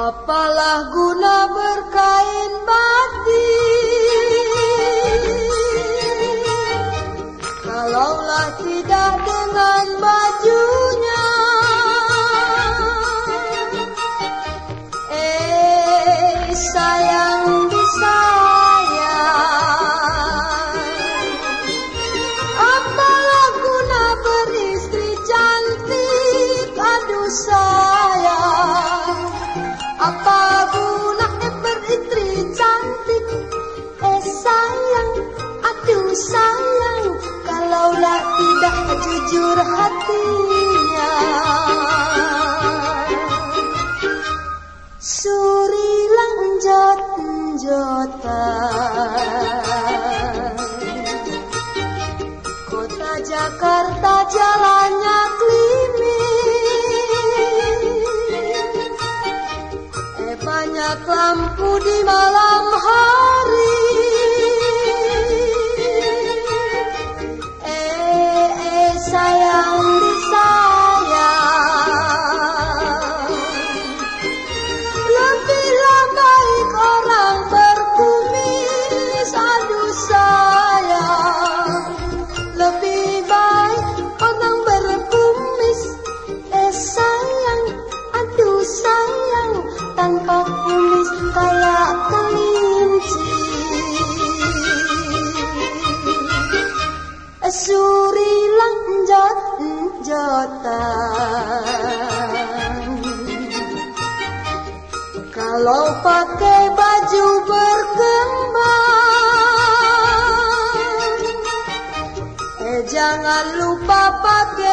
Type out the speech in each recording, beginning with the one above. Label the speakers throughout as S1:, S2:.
S1: Apalah guna berkain batik? Kalaulah tidak dengan bajunya. Eh sayang disayang. Apalah guna beristri cantik? Aduh sayang tidak jujur hatinya. Surilang jot jotan Kota Jakarta jalannya klimis. Eh banyak lampu di malam kalau pakai baju berkembang Eh jangan lupa pakai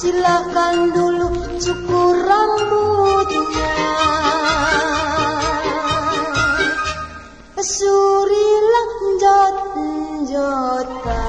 S1: silakan dulu cukur rambutnya. Surilah jot jota